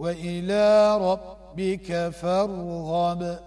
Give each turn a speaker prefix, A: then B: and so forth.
A: وإلى ربك فارغب.